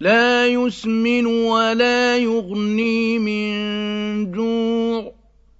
لا يسمن ولا يغني من